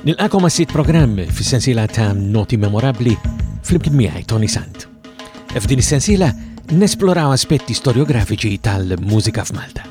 Nilqakom għas-sit programm fis-sensiela ta' Noti Memorabbli fl-imkien miegħi Tony Sant. F'din is-sensiela nesploraw aspetti storiografiċi tal-mużika f'Malta.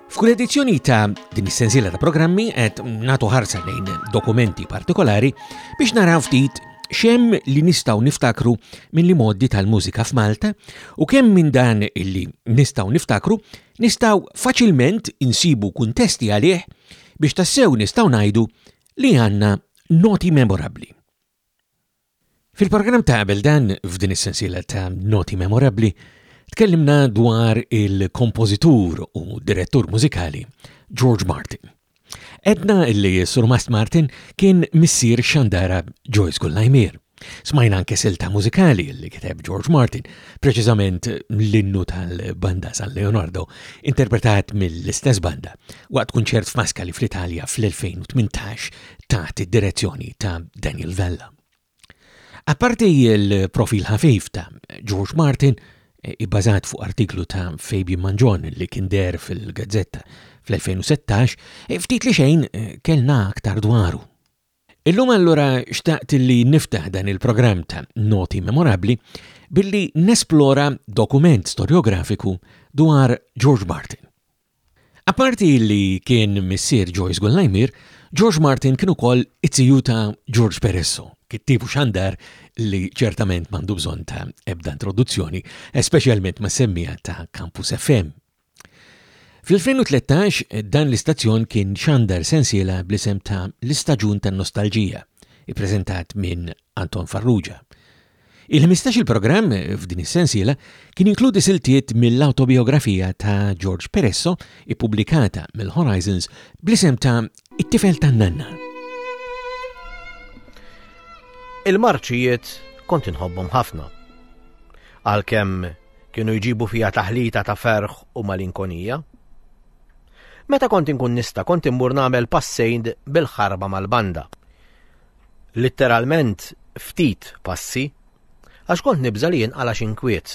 F'kull edizzjoni ta' din is-sensiela ta' programmi qed nagħtu ħarsa lejn dokumenti partikolari biex naraw ftit xem li nistaw niftakru minn li moddi tal-mużika f'Malta u kemm minn dan illi nistaw niftakru nistaw faċilment insibu kuntesti għalih biex tassew nistaw najdu li għanna noti memorabli. Fil-programm ta' qabel dan, f'din is-sensiela ta' noti memorabbli, tkellimna dwar il-kompożitur u direttur mużikali George Martin. Edna li Sur Mast Martin kien missier xandara Joyce Gullajmir. Smajna anke silta mużikali li kiteb George Martin, preċiżament l-innu tal-banda San Leonardo, interpretat mill-istess banda waqt kunċert f'Maskali fl-Italja fl-2018 taħt id-direzzjoni ta' Daniel Vella. Apparti l-profil ħafif ta' George Martin, eh, ibbażat fuq artiklu ta' Fabian Manġon li kien der fil-gazzetta fl-2016, eh, ftit li xejn eh, kellna aktar dwaru. Illum allura xtaqt li niftaħ dan il-programm ta' noti memorabli billi nesplora dokument storiografiku dwar George Martin. Apparti li kien missier Joyce Gullaymir, George Martin kien ukoll it-tiju ta' George Peresso, kittieb u xandar li ċertament m'għandu bżonn ta' ebda introduzzjoni, espeċjalment mas-semmiegħa ta' Campus FM. Fl-2013 dan l-istazzjon kien xandar sensiela bl-isem ta' L-Istaġun tan-Nostalġija, ippreżentat minn Anton Farrugia. Il-ħmistax-il programm f'din is-sensiela kien jinkludi siltiet mill-awtobijografija ta' George Peresso ippubblikata mill-Horizons bl-isem ta' It-tifel tan-nanna. Il-marċijiet kont inħobbhom ħafna. Għalkemm kienu jġibu fija taħlita ta' ferħ u malinkonija. Meta kont inkun nista kont immur nagħmel passejn bil-ħarba mal-banda. Litteralment ftit passi, għax kont nibża' li jinqala' xi nkwiet.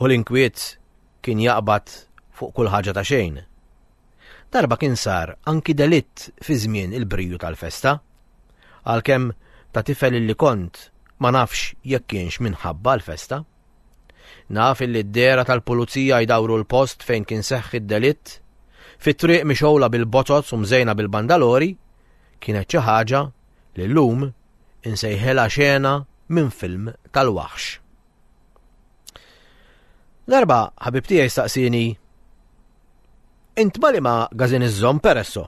U l-inkwiet kien jaqbad fuq kull ħaġa ta' xejn. Darba kien sar anki delitt fi żmien il-briju tal-festa, għalkemm ta' tifel illi kont ma nafx jekk kienx minħabba l-festa. Naf illi d-dehra tal-Pulizija jdawru l-post fejn kien seħħ id-delitt, fi triq mixgħula bil-botoz u mżejna bil-bandalori, kienet xi ħaġa li llum insejħilha xena minn film tal-waħx. Darba ħabib tiegħi staqsini Int ma li ma gazin iżżomm peresso,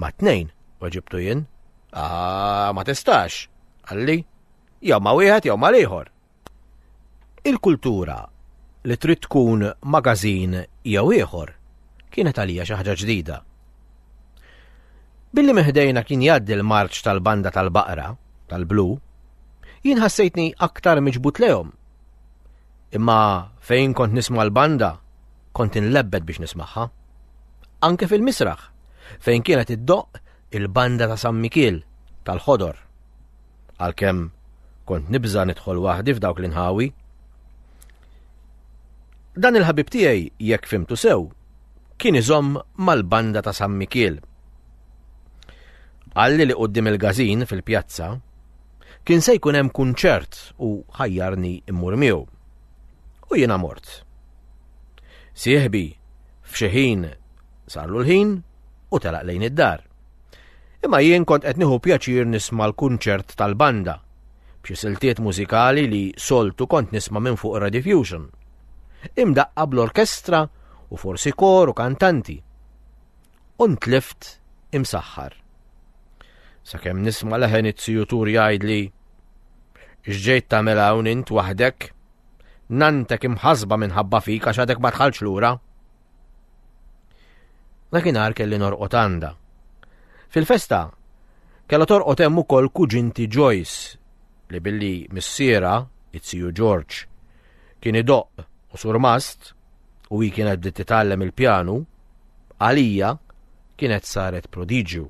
Ma' tnejn, weġibtu jien. Ah, ma tistax, għalli. Jew ma' wieħed jew ma' l-ieħor. Il-kultura li trid tkun magażin jew ieħor kienet għalija xi ħaġa ġdida. Billi meħdejna kien jgħaddi l-marċ tal-banda tal-baqra, tal-blu, jien ħassejtni aktar miġbut lejhom. Imma fejn kont nisma' l-banda, kont inlebbed biex nismagħha. Anke fil-misraħ, fejn kienet iddoqq il-banda ta' San Mikiel tal-ħodor. Għalkemm kont nibża' nidħol waħdi f'dawk l-inħawi. Dan il-ħabib tiegħi jekk fimtu sew kien iżomm mal-banda ta' San Mikiel. Għalli li qoddim il-gazin fil-pjazza, kien se jkun hemm kunċert u ħajjarni immur miegħu. U jiena mort. Sieħbi, f'xi ħin sarlu l-ħin u telaq lejn id-dar. Imma jien kont qed nieħu pjaċir nisma' l-kunċert tal-banda, b'xi siltiet mużikali li soltu kont nisma' minn fuq Rediffusion. Imdaqqa bl-orkestra u forsi kor u kantanti. U ntlift imsaħħar. Sakemm nisma' leħen it-sijutur jgħidli, x'ġejt tagħmel hawn int waħdek? Nanntek imħassba minħabba fik għax għadek ma dħaltx lura. Dakinhar kelli norqod għandha. Fil-festa kellha torqod hemm ukoll kuġinti Joyce li billi missiera, it-siju George, kien idoqq u surmast u hi kienet bdiet titgħallem il-pjanu, għalija kienet saret prodigju.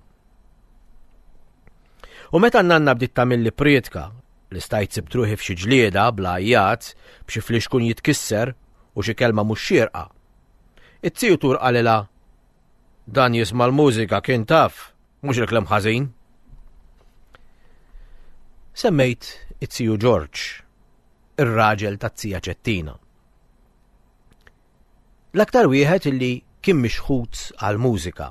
U meta n-nanna bdiet tagħmilli prietka li stajt sibt ruħi f'xi ġlieda bla għajjat b'xi flixkun jitkisser u xi kelma mhux xierqa. It-tijutur qalilha dan jisma' l-mużika kien taf, mhux il-klem ħażin. Semmejt it-tiju Ġorġ, ir-raġel taz-tija Ċettina. L-aktar wieħed illi kien mixħut għall-mużika.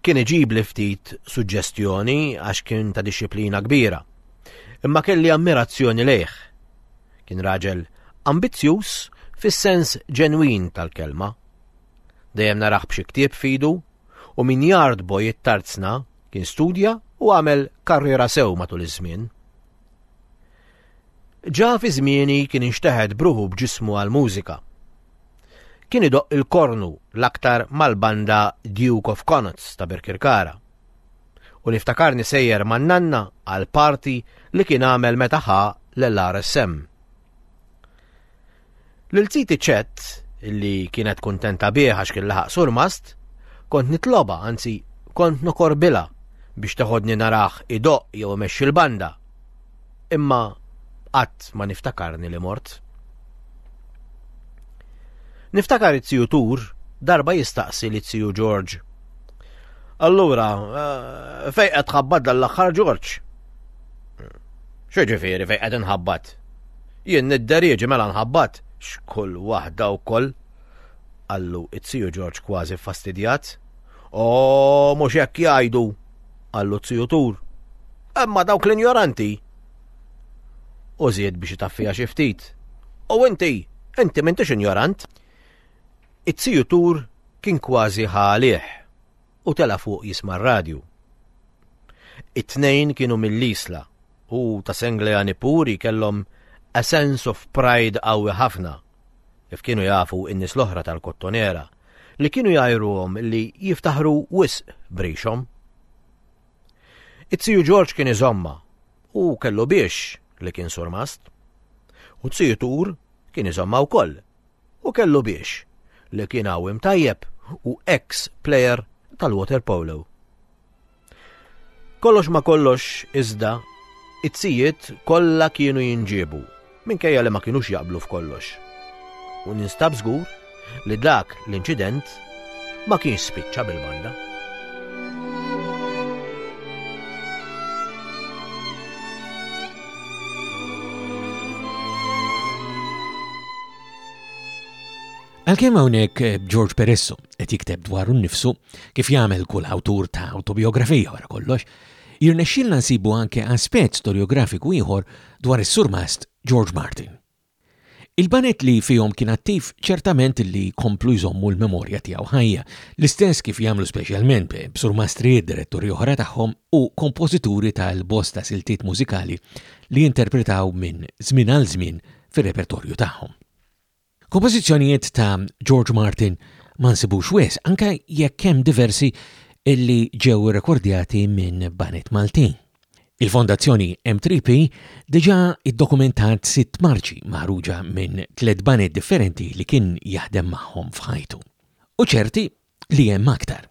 Kien iġibli ftit suġġestjoni għax kien ta' dixxiplina kbira. Imma kelli ammirazzjoni lejh. Kien raġel ambizzjuż fis-sens ġenwin tal-kelma. Dejjem narah b'xi ktieb f'idu u min jard boy it-tarzna kien studja u għamel karriera sew matul iż-żmien. Ġa fi żmieni kien inxteħet b'ruħu b'ġismu għall-mużika. Kien idoqq il-kornu l-aktar mal-banda Duke of Connaughts ta' Birkirkara. U niftakarni sejjer man-nanna għal party li kien għamel meta ħa l-RSM. Lil ziti Chet, li kienet kuntenta bih għax kien laħaq surmast, kont nitlobha, anzi kont nokorbilha biex teħodni narah idoqq jew imexxi l-banda. Imma qatt ma niftakarni li mort. Niftakar it-tiju Tur darba jistaqsi li t-tiju George. Allura, eh, fej qed tħabbat dal-aħħar George? X'ġifieri fej qed inħabbat? Jien nidder jiġi mela nħabbat? X'kull waħda wkoll? qallu t-Tiju Ġorġ kważi ffastidjat. O, mhux hekk jgħidu, qallu t-Tiju Tur. Imma dawk l-injoranti! U żied biex itaffiha xi ftit. U inti, inti m'intix injorant? It-Tiju Tur kien kważi ħa għalih. u tela' fuq jisma' r-radju. It-tnejn kienu mill-Isla u ta' Sengleani Puri kellhom a sense of pride qawwi ħafna, kif kienu jafu n-nies l-oħra tal-Kottonera li kienu jgħajruhom li jiftaħru wisq b'rixhom. It-Tiju Ġorġ kien iżommha u kellu biex li kien surmast. U t-Tiju Tur kien iżommha wkoll U kellu biex, li kien għawwiem tajjeb u ex player tal-waterpolo. Kollox ma kollox iżda it-tzijiet kollha kienu jinġiebu minkejja li ma kienux jaqblu f'kollox. U ninstab żgur li dak l-inċident ma kienx spiċċa bil-banda. Għalkemm hawnhekk eh, George Peresso qed jikteb dwar nnifsu kif jagħmel kull awtur ta' autobiografija wara kollox, jirnexxilna nsibu anke aspett storiografiku ieħor dwar is-surmast George Martin. Il-baned li fihom kien attiv ċertament li jkomplu jżommu l-memorja tiegħu ħajja, l-istess kif jagħmlu speċjalment b'surmastri, diretturi oħra tagħhom u kompożituri tal-bosta siltiet mużikali li interpretaw minn żmien għal żmien fir-repertorju tagħhom. Kompożizzjonijiet ta' George Martin ma nsibux wisq, anke jekk hemm diversi li ġew irrekordjati minn baned Maltin. Il-Fondazzjoni M3P diġà iddokumentat sitt marċi maħruġa minn tliet banet differenti li kien jaħdem magħhom f'ħajtu. U ċerti li hemm aktar.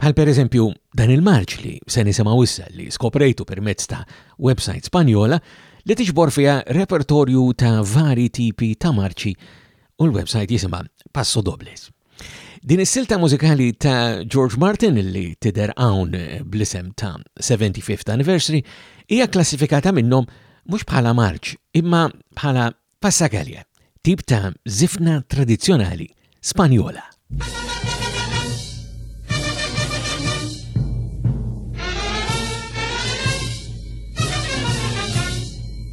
Bħal pereżempju dan il-marġ li se nisimgħu issa li skoprejtu permezz ta' website Spanjola li tiġbor fiha repertorju ta' vari tipi ta' marċi u l-website jisimha Passo Dobles. Din is-silta mużikali ta' George Martin li tidher hawn bl-isem ta' 75th Anniversary hija klassifikata minnhom mhux bħala marċ imma bħala passagalja, tip ta' zifna tradizzjonali Spanjola.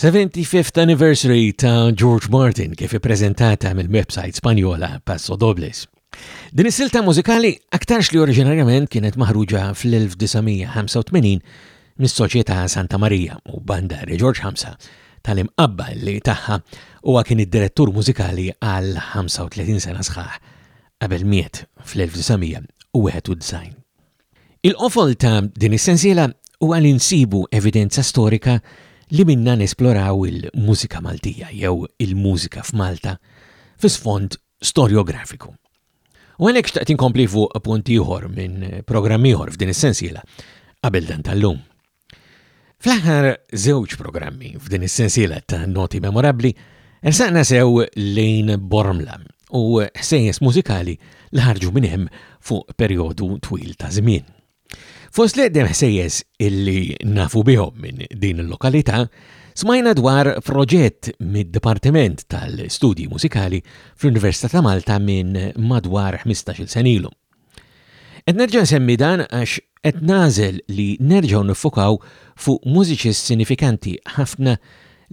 75th anniversary ta' George Martin kif ippreżentata mill-website Spanjola Passo Dobles. Din is-silta mużikali aktarx li oriġinarjament kienet maħruġa fl-1985 mis-Soċjetà Santa Maria u banda George Hamza tal-imqabba li tagħha huwa kien id-direttur mużikali għal 35 sena sħaħ qabel miet fl-1991. Il-qofol ta' din is-sensiela huwa li nsibu evidenza storika li minnha nesploraw il-mużika Maltija jew il-mużika f'Malta fi sfond storjografiku. U għalhekk xtaqt inkompli fuq punt ieħor minn programm ieħor f'din is-sensiela qabel dan tal-lum. Fl-aħħar żewġ programmi f'din is-sensiela ta' noti memorabbli, ersaqna sew lejn Bormla u ħsejjes mużikali li ħarġu minn hemm fuq perjodu twil ta' żmien. Fost li għeddem ħsejjes illi nafu bihom minn din il-lokalità, smajna dwar proġett mid-Dipartiment tal-Studji Mużikali fl-Università ta' Malta minn madwar 15-il senilu. Qed nerġa' nsemmi dan għax qed nagħżel li nerġgħu niffokaw fuq mużiċist sinifikanti ħafna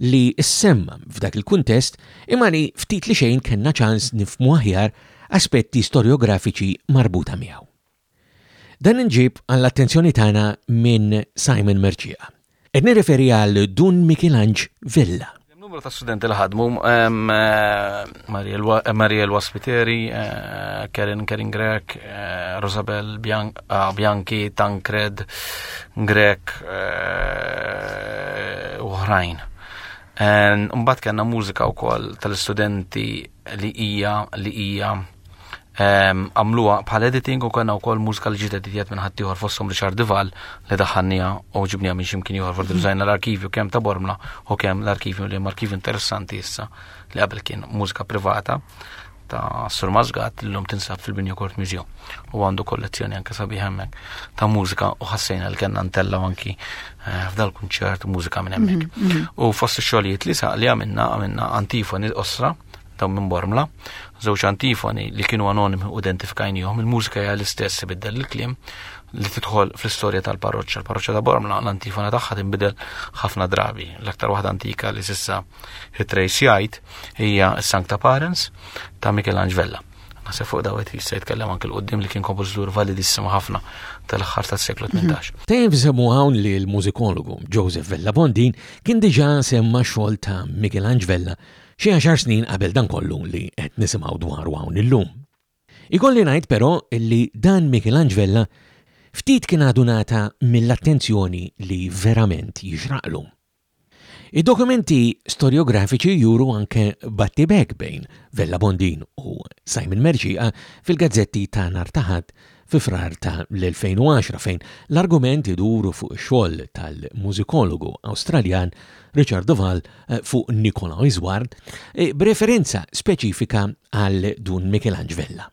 li ssemma f'dak il-kuntest imma li ftit li xejn kellna ċans nifhmu aħjar aspetti storjografiċi marbuta miegħu. Dan inġieb għall-attenzjoni tagħna minn Simon Mercieqa. Qed nirreferi għal Dun Mikilanġ Vella. Numru ta' studenti li ħadmu Mariel Waspiteri, eh, Karen Karen Grek, eh, Rosabel ah, Bianchi, Tancred Grek, eh, uħrajn. Mbagħad kellna mużika wkoll tal-istudenti li hija li hija Ehm, għamluwa bħal editing u kena u kol mużika li ġiet editjat minn ħaddieħor fossom Richard Dival li daħannija u ġibnija minn ximkien ieħor forti bżajna l-arkivju kemm ta' Bormla u kemm l-arkivju li arkivju interessanti issa li qabel kien mużika privata ta' Sur Mazgat l-lum tinsab fil-Binju Court Museum u għandu kollezzjoni anke sabiħ hemmhekk ta' mużika u ħassejna li kellna ntella anki eh, f'dal kunċert mużika minn hemmhekk. Mhm, mhm. U fost ix-xogħlijiet li saq li għamilna għamilna antifoni l-osra ta' minn Bormla, żewġ antifoni li kienu anonimi u identifikajnijom, il-mużika hija l-istess biddel il-kliem li tidħol fl-istorja tal-parroċċa. Il-parroċċa ta' Bormla l-antifona tagħha tinbidel ħafna drabi. L-aktar waħda antika li sissa hitrejs jgħid hija Sancta Parents ta' Michelangelo. Nasa fuq dawet jista' jitkellem anke l-qoddim li kien kompożitur validissima ħafna tal-aħħar tas-seklu 18. Mhm. Tejn semmu hawn li l-mużikologu Joseph Vella Bondin kien diġà semma xogħol ta' Michelangelo Xi għaxar snin qabel dan kollu li qed nisimgħu dwaru hawn illum. Ikolli ngħid però li dan Mikilanġ Vella ftit kien għadu ngħata mill-attenzjoni li verament jixraqlu. Id-dokumenti storjografiċi juru anke battibek bejn Vella Bondin u Simon Mercieqa fil-gazzetti ta' nhar ta' Ħadd fi Frar ta' l-2010 fejn l-argument idur fuq ix-xogħol tal-mużikologu Awstraljan Richard Duval eh, fuq Nicola Isward eh, b'referenza speċifika għal Dun Michelange Vella.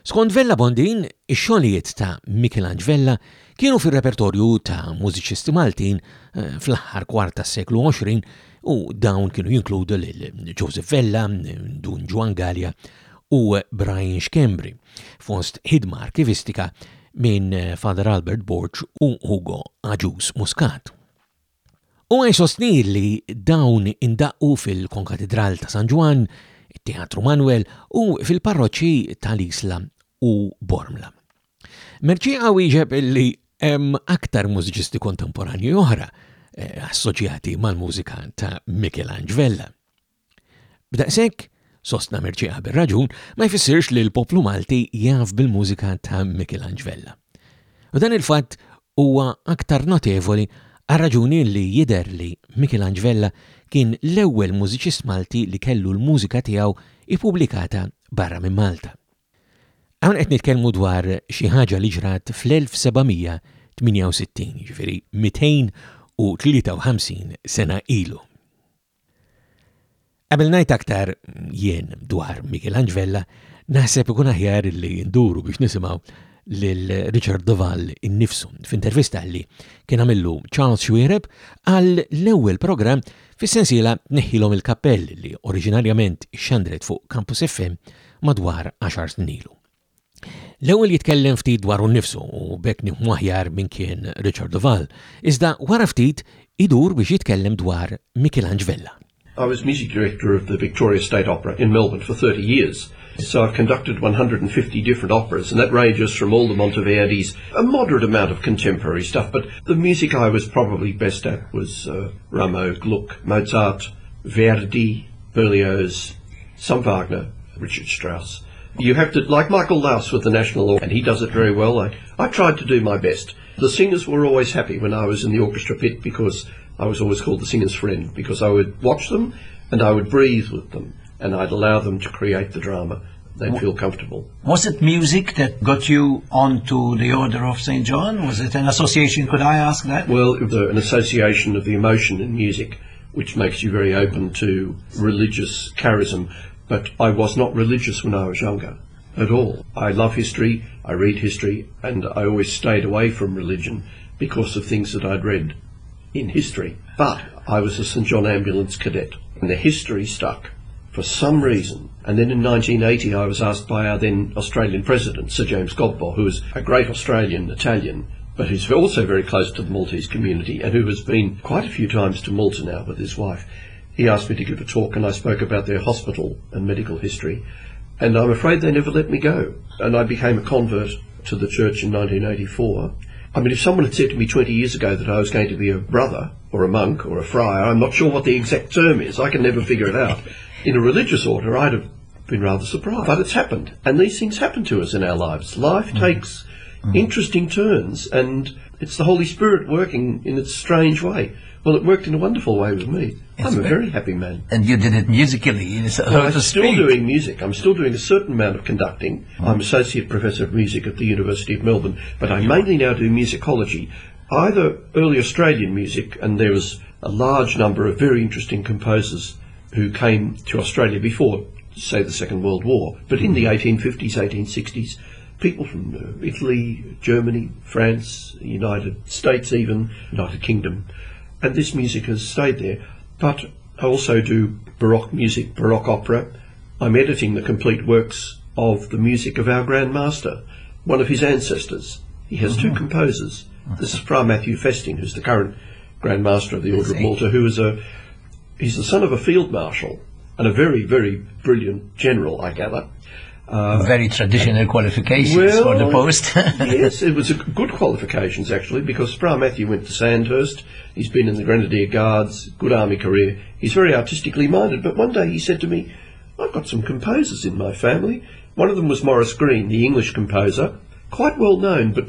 Skont Vella Bondin, ix-xogħlijiet ta' Michelange Vella kienu fir-repertorju ta' mużiċisti Maltin eh, fl-aħħar kwart tas-seklu 20 u dawn kienu jinkludu lil Joseph Vella, Dun Juan Gallia u Brian Schembri. fost ħidma arkivistika minn Father Albert Borg u Hugo Aġus Muscat. U għaj sostni li dawn indaqqu fil-Konkatedral ta' San Ġwan, Teatru Manuel u fil-parroċċi tal-Isla u Bormla. Merċieqa wieġeb li hemm aktar mużiċisti kontemporanji oħra eh, assoċjati mal-mużika ta' Michelangelo. B'daqshekk, sostna Mercieca bir-raġun, ma jfissirx li l-poplu Malti jaf bil-mużika ta' Mikilanġ Vella. U dan il-fatt huwa aktar notevoli għar-raġuni li jidher li Mikilanġ Vella kien l-ewwel mużiċist Malti li kellu l-mużika tiegħu ippubblikata barra minn Malta. Hawn qed nitkellmu dwar xi ħaġa li ġrat fl-1768, jiġifieri 253 sena ilu. Qabel ngħid aktar jien dwar Michelangelo Vella, naħseb ikun aħjar li nduru biex nisimgħu lil Richard Duval innifsu f'intervista li kien għamillu Charles Xuereb għal l-ewwel programm fis-sensiela Neħħilhom il-Kappell li oriġinarjament xandret fuq Campus FM madwar 10 snin ilu. L-ewwel jitkellem ftit dwaru nnifsu u bekk nifhmu aħjar min kien Richard Duval, iżda wara ftit idur biex jitkellem dwar Mikilanġ Vella. I was music director of the Victoria State Opera in Melbourne for thirty years, so I've conducted one hundred and fifty different operas and that ranges from all the Monteverdi's, a moderate amount of contemporary stuff, but the music I was probably best at was Rameau, Gluck, Mozart, Verdi, Berlioz, some Wagner, Richard Strauss. You have to, like Michael Laus with the National Orchestra, and he does it very well. I, I tried to do my best. The singers were always happy when I was in the orchestra pit because I was always called the singer's friend because I would watch them and I would breathe with them and I'd allow them to create the drama. They'd feel comfortable. Was it music that got you onto the Order of St. John? Was it an association? Could I ask that? Well, an association of the emotion in music, which makes you very open to religious charism. But I was not religious when I was younger at all. I love history, I read history, and I always stayed away from religion because of things that I'd read in history. But I was a St John Ambulance cadet, and the history stuck for some reason. And then in 1980, I was asked by our then Australian president, Sir James Godbold, who was a great Australian Italian, but who's also very close to the Maltese community and who has been quite a few times to Malta now with his wife. He asked me to give a talk, and I spoke about their hospital and medical history. And I'm afraid they never let me go. And I became a convert to the church in 1984. I mean, if someone had said to me 20 years ago that I was going to be a brother or a monk or a friar, I'm not sure what the exact term is, I can never figure it out. In a religious order, I'd have been rather surprised. But it's happened, and these things happen to us in our lives. Life mm takes mm interesting turns, and it's the Holy Spirit working in its strange way. Well, it worked in a wonderful way with me. Yes, I'm a very happy man. And you did it musically, so well, I'm still doing music. I'm still doing a certain amount of conducting. Mm. I'm associate professor of music at the University of Melbourne, but I mainly now do musicology, either early Australian music, and there was a large number of very interesting composers who came to Australia before, say, the Second World War, but mm. in the 1850s, mm-hmm. 1860s, people from uh, Italy, Germany, France, United States, even United Kingdom and this music has stayed there. But I also do Baroque music, Baroque opera. I'm editing the complete works of the music of our Grand Master, one of his ancestors. He has mm-hmm. two composers. This is Fra Matthew Festing, who's the current Grand Master of the Order of Malta, who is a he's the son of a field marshal and a very, very brilliant general, I gather. Uh, Very traditional qualifications well, for the post. yes, it was good qualifications actually because Sprar Matthew went to Sandhurst. He's been in the Grenadier Guards, good army career. He's very artistically minded. But one day he said to me, "I've got some composers in my family. One of them was Morris Green, the English composer, quite well known, but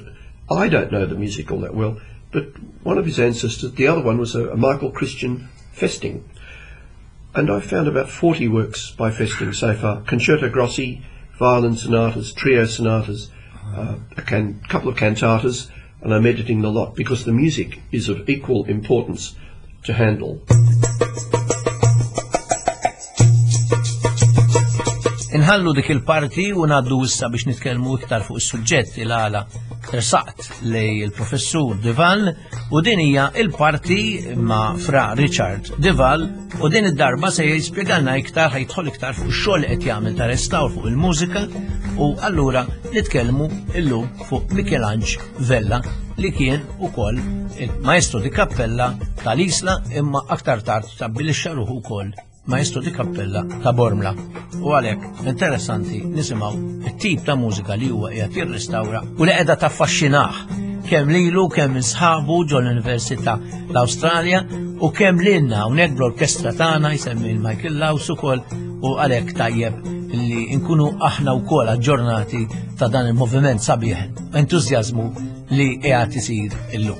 I don't know the music all that well. But one of his ancestors, the other one was a, a Michael Christian Festing." And I've found about 40 works by Festing so far. Concerto Grossi, violin sonatas, trio sonatas, uh, a can- couple of cantatas, and I'm editing the lot because the music is of equal importance to handle. Inħallu dik il-parti u naddu issa biex nitkellmu iktar fuq is-suġġett il għala tersaqt li il-professur Deval u din hija il-parti ma' fra Richard Deval U din id-darba se jispjegalna iktar ħajtħol iktar fuq xogħol li qed jagħmel ta' restawr fuq il-mużika u allura nitkellmu illum fuq Mikelanġ Vella li kien ukoll il-Maestro di Kappella tal-Isla imma aktar tard tabbilixxa ruħu wkoll Maestro di Kappella ta' Bormla. U għalhekk Interessanti nisimgħu it-tip ta' mużika li huwa qiegħed jirrestawra u li qiegħda taffaxxinah kemm lilu kemm insħabu ġol università l-Awstralja u kemm lilna hawnhekk bl-orkestra tagħna jsemmi Michael Laws ukoll u għalhekk tajjeb li nkunu aħna wkoll aġġornati ta' dan il-moviment sabiħ entużjażmu li qiegħed isir illum.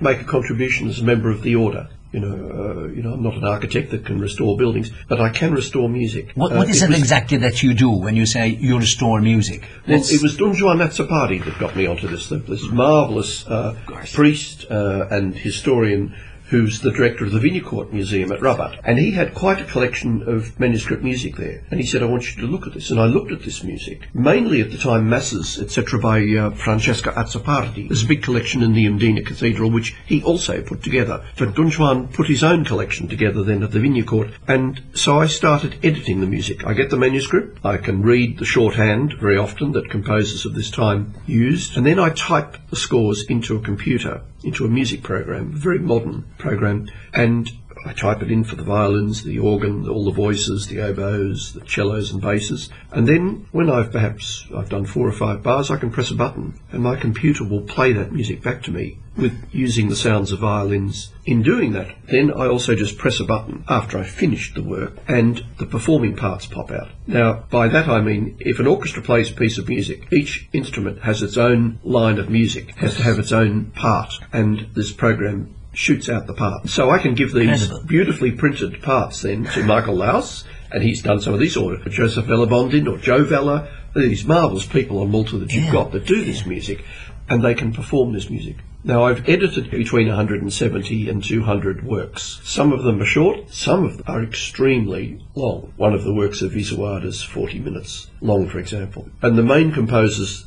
make a contribution as a member of the order? you know, uh, you know, I'm not an architect that can restore buildings, but I can restore music. What, what uh, is it, it was, exactly that you do when you say you restore music? Well, it was Don Juan Mazzapati that got me onto this. This marvelous uh, priest uh, and historian who's the director of the Vinicourt Museum at Rabat. And he had quite a collection of manuscript music there. And he said, I want you to look at this. And I looked at this music, mainly at the time Masses, etc., by uh, Francesca Azzopardi. There's a big collection in the Mdina Cathedral, which he also put together. But Dunchuan put his own collection together then at the Vinicourt. And so I started editing the music. I get the manuscript, I can read the shorthand very often that composers of this time used, and then I type the scores into a computer into a music program, a very modern program, and I type it in for the violins, the organ, all the voices, the oboes, the cellos and basses. And then when I've perhaps I've done four or five bars, I can press a button and my computer will play that music back to me with using the sounds of violins in doing that. Then I also just press a button after I've finished the work and the performing parts pop out. Now, by that I mean if an orchestra plays a piece of music, each instrument has its own line of music, has to have its own part, and this program shoots out the part. So I can give these beautifully printed parts then to Michael Laus, and he's done some of these, or Joseph Bondin or Joe Vella, these marvellous people on Malta that you've yeah. got that do yeah. this music, and they can perform this music. Now, I've edited between 170 and 200 works. Some of them are short, some of them are extremely long. One of the works of Isouard is 40 minutes long, for example. And the main composers,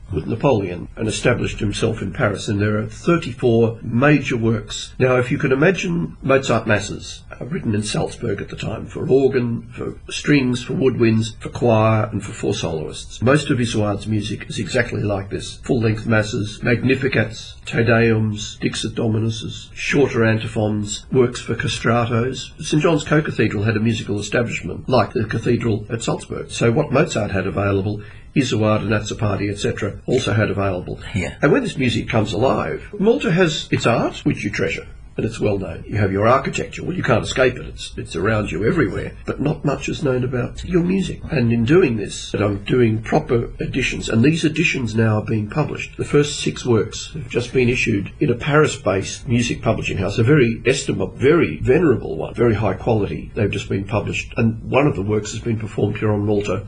with Napoleon and established himself in Paris. And there are 34 major works. Now, if you can imagine Mozart Masses, uh, written in Salzburg at the time, for organ, for strings, for woodwinds, for choir, and for four soloists. Most of Mozart's music is exactly like this full length Masses, Magnificats, Te Deums, Dixit Dominuses, shorter antiphons, works for castratos. St John's Co Cathedral had a musical establishment like the cathedral at Salzburg. So, what Mozart had available Izuard and party, etc., also had available. Yeah. And when this music comes alive, Malta has its art, which you treasure and it's well known. You have your architecture. Well, you can't escape it. It's, it's around you everywhere. But not much is known about your music. And in doing this, that I'm doing proper editions, and these editions now are being published. The first six works have just been issued in a Paris-based music publishing house, a very estimable, very venerable one, very high quality. They've just been published, and one of the works has been performed here on Malta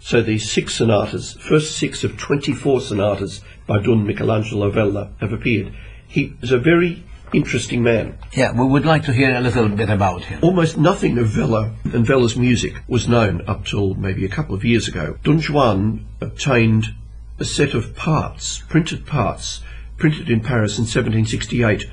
So these six sonatas, first six of 24 sonatas by Don Michelangelo Vella, have appeared. He is a very interesting man. Yeah, we would like to hear a little bit about him. Almost nothing of Vela and Vela's music was known up till maybe a couple of years ago. Don Juan obtained a set of parts, printed parts, printed in Paris in 1768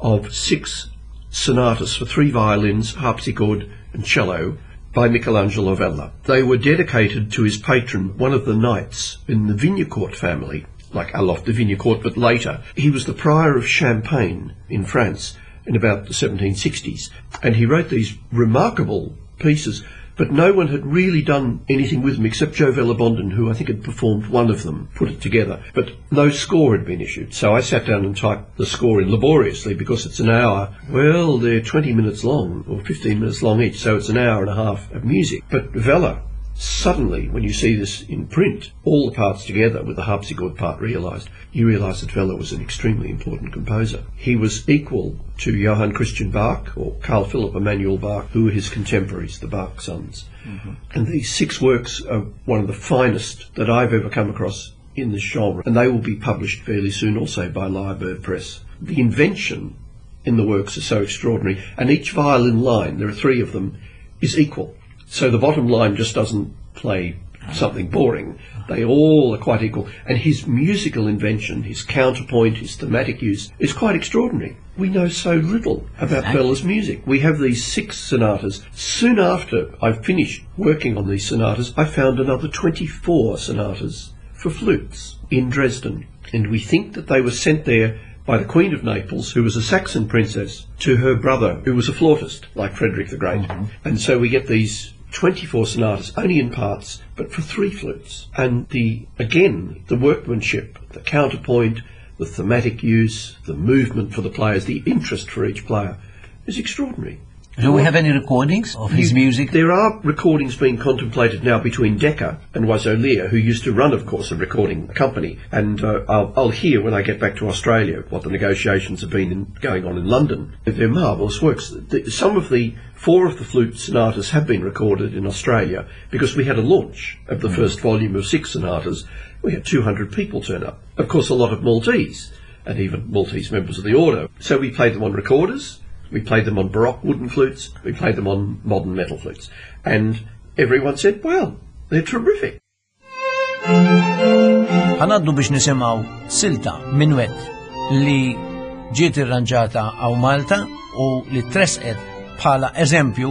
of six sonatas for three violins, harpsichord, and cello by Michelangelo Vella. They were dedicated to his patron, one of the knights in the Vignacourt family, like Alof de Vignacourt, but later. He was the prior of Champagne in France in about the 1760s, and he wrote these remarkable pieces, but no one had really done anything with them except Joe Bonden, who I think had performed one of them, put it together, but no score had been issued. So I sat down and typed the score in laboriously because it's an hour. Well, they're 20 minutes long or 15 minutes long each, so it's an hour and a half of music. But Vella suddenly, when you see this in print, all the parts together with the harpsichord part realised, you realise that Vella was an extremely important composer. He was equal to Johann Christian Bach or Carl Philipp Emanuel Bach, who were his contemporaries, the Bach sons. Mm-hmm. And these six works are one of the finest that I've ever come across in this genre, and they will be published fairly soon also by Lyrebird Press. The invention in the works is so extraordinary, and each violin line, there are three of them, is equal. So the bottom line just doesn't play something boring. They all are quite equal. And his musical invention, his counterpoint, his thematic use is quite extraordinary. We know so little about exactly. Bella's music. We have these six sonatas. Soon after I finished working on these sonatas, I found another 24 sonatas for flutes in Dresden. And we think that they were sent there by the Queen of Naples, who was a Saxon princess, to her brother, who was a flautist, like Frederick the Great. Mm-hmm. And so we get these 24 sonatas, only in parts, but for three flutes. And the, again, the workmanship, the counterpoint, the thematic use, the movement for the players, the interest for each player is extraordinary. Do we have any recordings of his you, music? There are recordings being contemplated now between Decca and Wes who used to run, of course, a recording company. And uh, I'll, I'll, hear when I get back to Australia what the negotiations have been in, going on in London. They're marvellous works. The, some of the four of the flute sonatas have been recorded in Australia because we had a launch of the mm. first volume of six sonatas. We had 200 people turn up. Of course, a lot of Maltese and even Maltese members of the order. So we played them on recorders, we played them on baroque wooden flutes, we played them on modern metal flutes. And everyone said, well, they're terrific. Għanaddu biex nisimaw silta minwet li ġiet irranġata għaw Malta u li tresqet bħala eżempju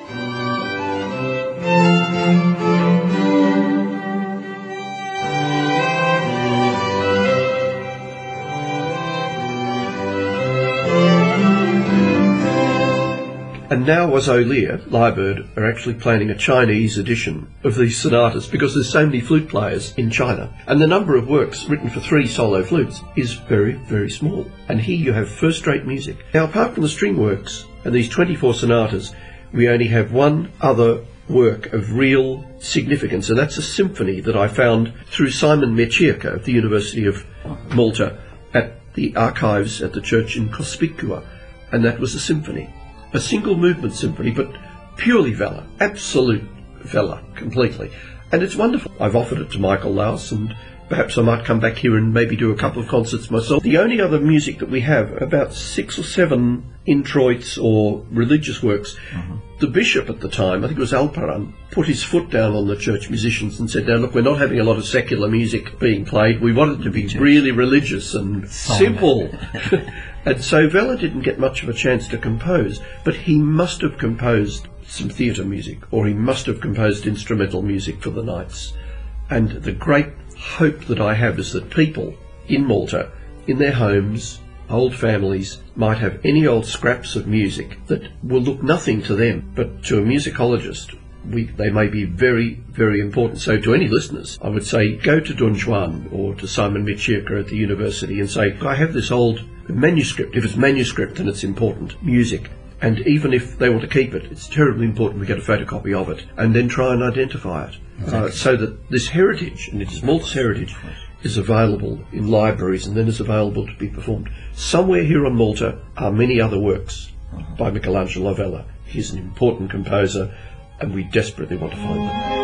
as O'Leary at Lyrebird are actually planning a Chinese edition of these sonatas because there's so many flute players in China. And the number of works written for three solo flutes is very, very small. And here you have first-rate music. Now, apart from the string works and these 24 sonatas, we only have one other work of real significance, and that's a symphony that I found through Simon Mechierka at the University of Malta at the archives at the church in Cospicua, and that was a symphony a single movement symphony, but purely Vela, absolute Vela, completely. And it's wonderful. I've offered it to Michael Laus, and perhaps I might come back here and maybe do a couple of concerts myself. The only other music that we have, about six or seven introits or religious works, mm-hmm. the bishop at the time, I think it was Alparan, put his foot down on the church musicians and said, now look, we're not having a lot of secular music being played. We want it to be really religious and simple. and so Vela didn't get much of a chance to compose, but he must have composed some theatre music, or he must have composed instrumental music for the nights. And the great hope that I have is that people in Malta, in their homes, old families, might have any old scraps of music that will look nothing to them, but to a musicologist, we, they may be very, very important. So, to any listeners, I would say go to Dun Juan or to Simon Michirka at the university and say, I have this old manuscript. If it's manuscript, then it's important. Music. And even if they want to keep it, it's terribly important we get a photocopy of it and then try and identify it exactly. uh, so that this heritage, and it is Malta's heritage, is available in libraries and then is available to be performed. Somewhere here on Malta are many other works uh-huh. by Michelangelo Vella. He's an important composer and we desperately want to find them.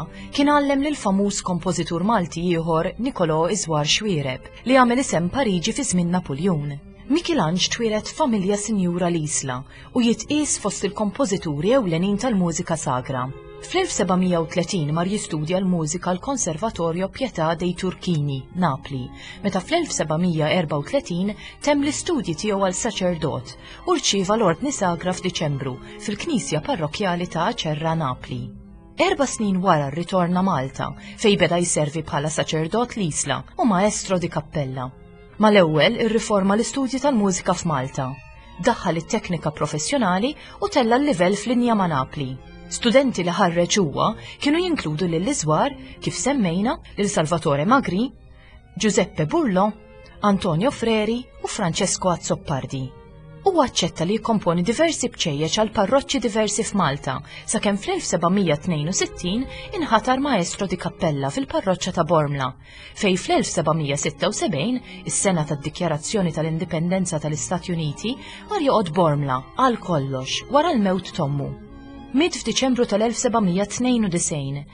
kien għallem lil famuż kompożitur Malti ieħor Nikolò Iżwar Xwiereb li għamel isem Pariġi fi żmien Napuljun. Mikilanġ twieled f'familja sinjura l-Isla u jitqies fost il-kompożituri ewlenin tal-mużika sagra. Fl-1730 mar jistudja l-mużika l-Konservatorjo Pietà dei Turchini, Napli, meta fl-1734 temm l-istudji tiegħu għal saċerdot u rċieva l-ordni sagra f'Diċembru fil-knisja parrokkjali ta' Acerra Napli. Erba snin wara rritorna Malta, fej beda jservi bħala saċerdot l-isla u maestro di kappella. Mal-ewwel irriforma l-istudji tal-mużika f'Malta. Daħħal it-teknika professjonali u tella l-livell fl-inja ma' Napli. Studenti li ħarreġ huwa kienu jinkludu lil iżwar kif semmejna lil Salvatore Magri, Giuseppe Burlo, Antonio Freri u Francesco Azzopardi. Huwa aċċetta li jikkomponi diversi bċejjeċ għal parroċċi diversi f'Malta, sakemm fl-1762 inħatar maestro di kappella fil-parroċċa ta' Bormla, fej fl-1776, is-sena tad-dikjarazzjoni tal-indipendenza tal-Istati Uniti, mar joqgħod Bormla għal kollox wara l-mewt tommu. Miet f'Diċembru tal-1792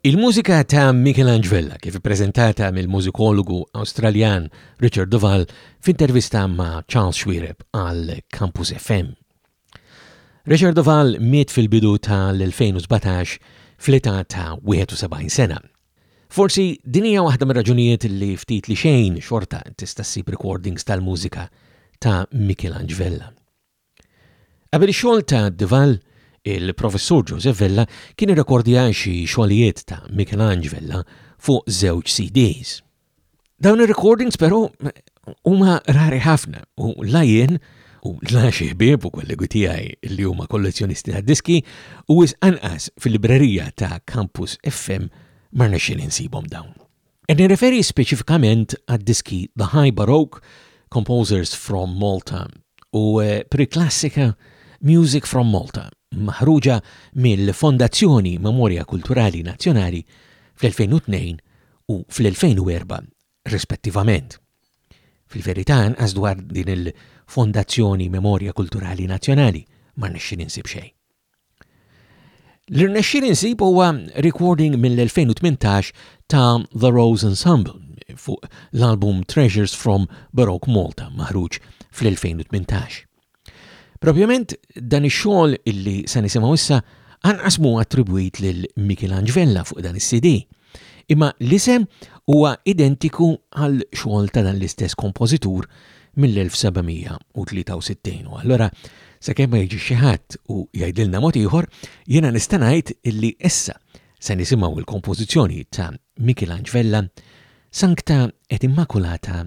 Il-mużika ta' Michelange Vella kif ippreżentata mill-mużikologu Awstraljan Richard Duval f'intervista ma' Charles Xuereb għal Campus FM. Richard Duval miet fil-bidu tal-2017 fl-età ta' 71 sena. Forsi din hija waħda mir-raġunijiet li ftit li xejn xorta tista' ssib recordings tal-mużika ta' Michelange Vella. Qabel ix-xogħol ta' Duval, il-Professur Joseph Vella kien irrekordja xi xogħlijiet ta' Michelange Vella fuq żewġ CDs. Dawn ir-recordings però huma rari ħafna u la jien u la xi ħbieb u kollegi tiegħi li huma kollezzjonisti tad-diski u wisq anqas fil-librerija ta' Campus FM ma rnexxin insibhom dawn. Qed nirreferi speċifikament għad-diski The High Baroque, Composers from Malta u Preklassika, Music from Malta, maħruġa mill-Fondazzjoni Memorja Kulturali Nazzjonali fl-2002 u fl-2004 rispettivament. Fil-verità anqas dwar din il-Fondazzjoni Memorja Kulturali Nazzjonali ma rnexxieli nsib xejn. L-irnexxir insib huwa recording mill-2018 ta' The Rose Ensemble fuq l-album Treasures from Baroque Malta maħruġ fl-2018. Propjament dan ix-xogħol illi se nisimgħu issa anqas mu attribwit lil Mikilanġ Vella fuq dan is-CD. imma l-isem huwa identiku għal xogħol ta' dan l-istess kompożitur mill-1763 u allura sakemm ma jiġi xi ħadd u jgħidilna mod ieħor, jiena nista' ngħid illi issa se nisimgħu l-kompożizzjoni ta' Mikilanġ Vella Sancta et Immaculata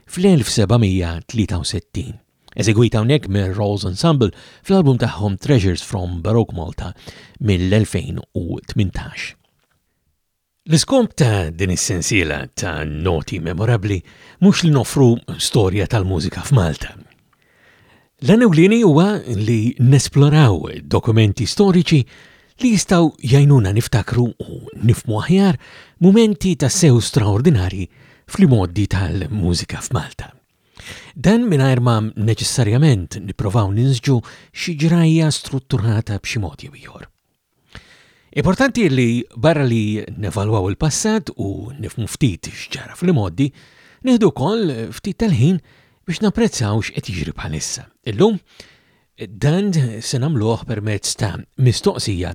fl-1763, eżegwita hawnhekk mir-Rolls Ensemble fl-album tagħhom Treasures from Baroque Malta mill-2018. L-iskop ta' din is-sensiela ta' noti memorabbli mhux li noffru storja tal-mużika f'Malta, L-għan ewlieni huwa li nesploraw dokumenti storiċi li jistgħu jgħinuna niftakru u nifhmu aħjar mumenti tassew straordinarji fl-imgħoddi tal-mużika f'Malta. Dan mingħajr ma neċessarjament nipprovaw ninsġu xi ġrajja strutturata b'xi mod jew ieħor. Importanti li barra li nevalwaw il-passat u nifmu ftit x'ġara fl-imgħoddi, nieħdu wkoll ftit tal-ħin biex napprezzaw x'qed jiġri bħalissa. Illum dan se nagħmluh permezz ta' mistoqsija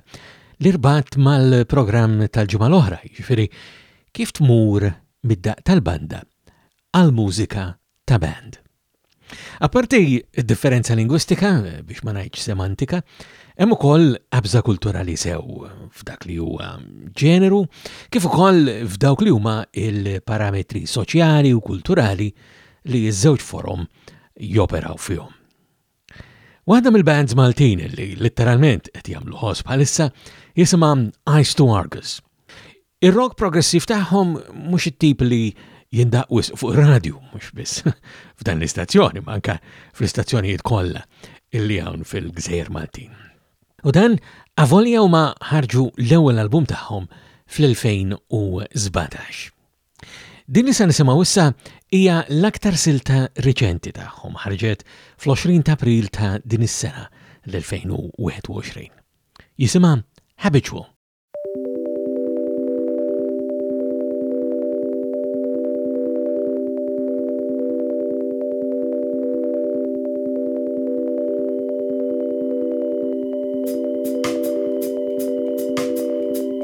li rbat mal-programm tal-ġimgħa l-oħra, jiġifieri kif tmur mid-daqq tal-banda għall-mużika ta' band. Apparti d-differenza lingwistika, biex ma ngħidx semantika, Hemm ukoll qabża kulturali sew f'dak li huwa ġeneru, kif ukoll f'dawk li huma il-parametri soċjali u kulturali li ż-żewġ forom joperaw fihom. Waħda mill-bands Maltin li litteralment qed jagħmlu ħoss bħalissa jisimha Ice to Argus. Ir-rock progressiv tagħhom mhux it-tip li jindaq wisq fuq ir-radju, mhux biss f'dan l-istazzjoni, manka fl-istazzjonijiet kollha illi hawn fil-Gżejjer Maltin. U dan avolja huma ħarġu l-ewwel album tagħhom fl-2017. Din li se nisimgħu issa hija l-aktar silta riċenti tagħhom ħarġet fl-20 ta' April ta' din is-sena l-2021. Jisimha Habitual.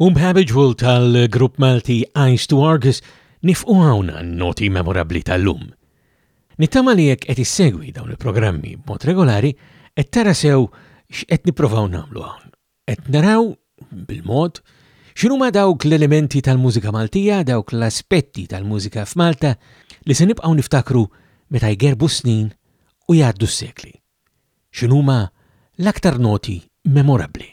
U b'habitual tal-grupp Malti Eyes to Argus nifqu hawn għan-noti memorabbli tal-lum. Nittama li jekk qed issegwi dawn il-programmi b'mod regolari qed tara sew x'qed nipprovaw nagħmlu hawn. Qed naraw, bil-mod, x'inhuma dawk l-elementi tal-mużika Maltija, dawk l-aspetti tal-mużika f'Malta li se nibqgħu niftakru meta jgerbu s-snin u jgħaddu s-sekli. X'inhuma l-aktar noti memorabbli.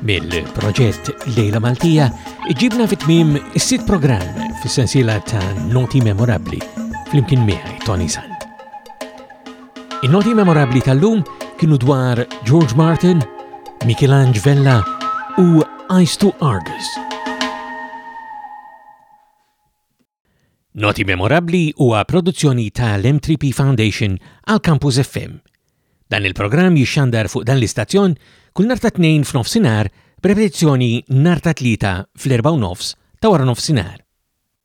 Mill-proġett Lejla Maltija iġibna fit-tmiem is-sitt programm fis-sensiela ta' Noti Memorabbli flimkien miegħi Tony San. In-noti memorabbli tal-lum kienu dwar George Martin, Michelangelo Vella u Ice to Argus. Noti Memorabbli huwa produzzjoni ta' l-M3P Foundation għal Campus FM. Dan il-programm jixxandar fuq dan l-istazzjon kull nhar tat-Tnejn f'nofsinhar b'repetizzjoni nhar tat-Tlieta fl-erbgħa u nofs ta' waranofsinhar.